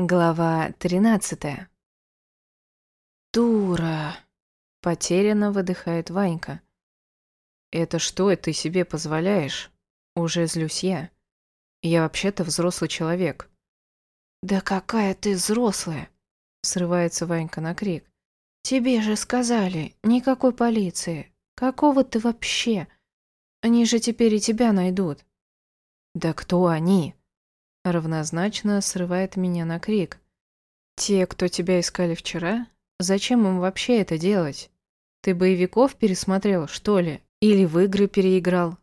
Глава 13. Дура. Потерянно выдыхает Ванька. Это что ты себе позволяешь? Уже злюсь я. Я вообще-то взрослый человек. Да какая ты взрослая? Срывается Ванька на крик. Тебе же сказали, никакой полиции. Какого ты вообще? Они же теперь и тебя найдут. Да кто они? Равнозначно срывает меня на крик. «Те, кто тебя искали вчера? Зачем им вообще это делать? Ты боевиков пересмотрел, что ли? Или в игры переиграл?»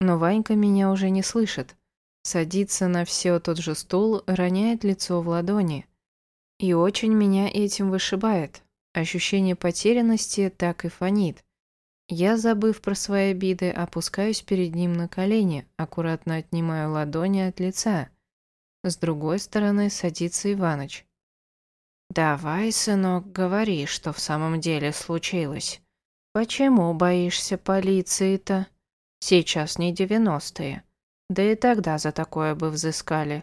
Но Ванька меня уже не слышит. Садится на все тот же стул, роняет лицо в ладони. И очень меня этим вышибает. Ощущение потерянности так и фонит. Я, забыв про свои обиды, опускаюсь перед ним на колени, аккуратно отнимаю ладони от лица. С другой стороны садится Иваныч. «Давай, сынок, говори, что в самом деле случилось. Почему боишься полиции-то? Сейчас не девяностые. Да и тогда за такое бы взыскали».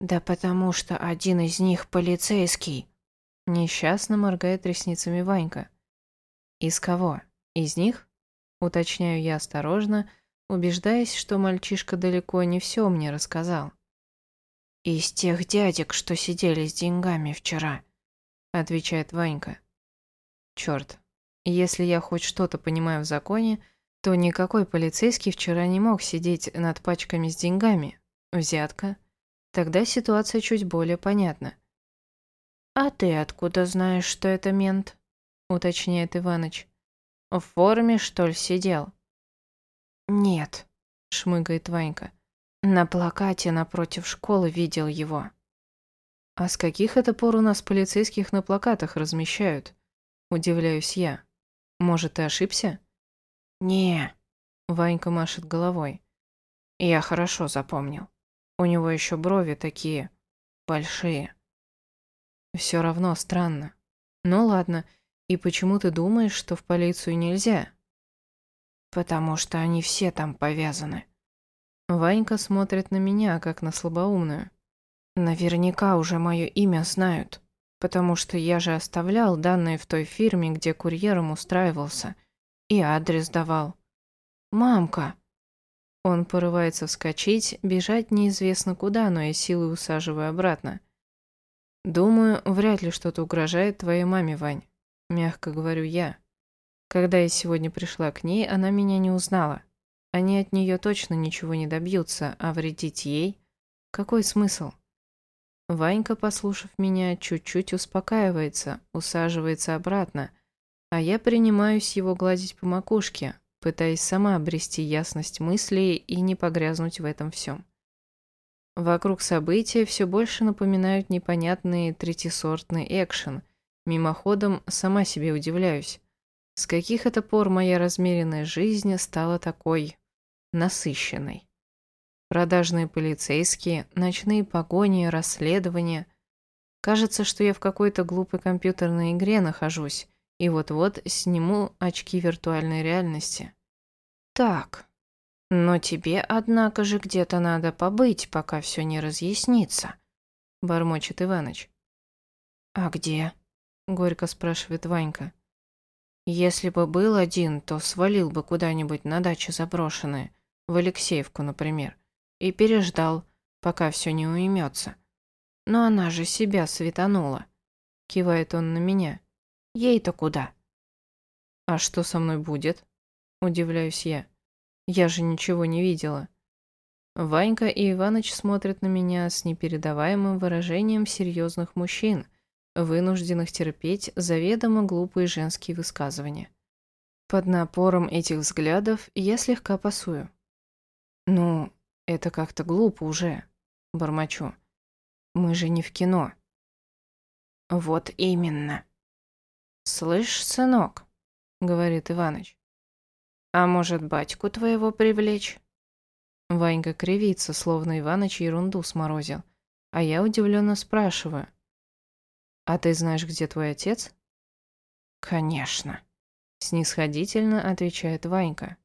«Да потому что один из них полицейский», — несчастно моргает ресницами Ванька. «Из кого? Из них?» — уточняю я осторожно, убеждаясь, что мальчишка далеко не все мне рассказал. «Из тех дядек, что сидели с деньгами вчера», — отвечает Ванька. «Черт, если я хоть что-то понимаю в законе, то никакой полицейский вчера не мог сидеть над пачками с деньгами. Взятка. Тогда ситуация чуть более понятна». «А ты откуда знаешь, что это мент?» — уточняет Иваныч. «В форме, что ли, сидел?» «Нет», — шмыгает Ванька. На плакате напротив школы видел его. А с каких это пор у нас полицейских на плакатах размещают? Удивляюсь я. Может, ты ошибся? Не. Ванька машет головой. Я хорошо запомнил. У него еще брови такие большие. Все равно странно. Ну ладно, и почему ты думаешь, что в полицию нельзя? Потому что они все там повязаны. Ванька смотрит на меня, как на слабоумную. Наверняка уже мое имя знают, потому что я же оставлял данные в той фирме, где курьером устраивался, и адрес давал. «Мамка!» Он порывается вскочить, бежать неизвестно куда, но я силой усаживаю обратно. «Думаю, вряд ли что-то угрожает твоей маме, Вань», — мягко говорю я. Когда я сегодня пришла к ней, она меня не узнала. Они от нее точно ничего не добьются, а вредить ей? Какой смысл? Ванька, послушав меня, чуть-чуть успокаивается, усаживается обратно, а я принимаюсь его гладить по макушке, пытаясь сама обрести ясность мыслей и не погрязнуть в этом всем. Вокруг события все больше напоминают непонятный третисортный экшен. Мимоходом сама себе удивляюсь. С каких это пор моя размеренная жизнь стала такой насыщенной. Продажные полицейские, ночные погони, расследования. Кажется, что я в какой-то глупой компьютерной игре нахожусь и вот-вот сниму очки виртуальной реальности. Так, но тебе, однако же, где-то надо побыть, пока все не разъяснится, бормочет Иваныч. А где? Горько спрашивает Ванька. Если бы был один, то свалил бы куда-нибудь на даче заброшенные в Алексеевку, например, и переждал, пока все не уймется. Но она же себя светанула. Кивает он на меня. Ей-то куда? А что со мной будет? Удивляюсь я. Я же ничего не видела. Ванька и Иваныч смотрят на меня с непередаваемым выражением серьезных мужчин, вынужденных терпеть заведомо глупые женские высказывания. Под напором этих взглядов я слегка пасую. «Ну, это как-то глупо уже», — бормочу. «Мы же не в кино». «Вот именно». «Слышь, сынок», — говорит Иваныч, «а может, батьку твоего привлечь?» Ванька кривится, словно Иваныч ерунду сморозил, а я удивленно спрашиваю. «А ты знаешь, где твой отец?» «Конечно», — снисходительно отвечает Ванька.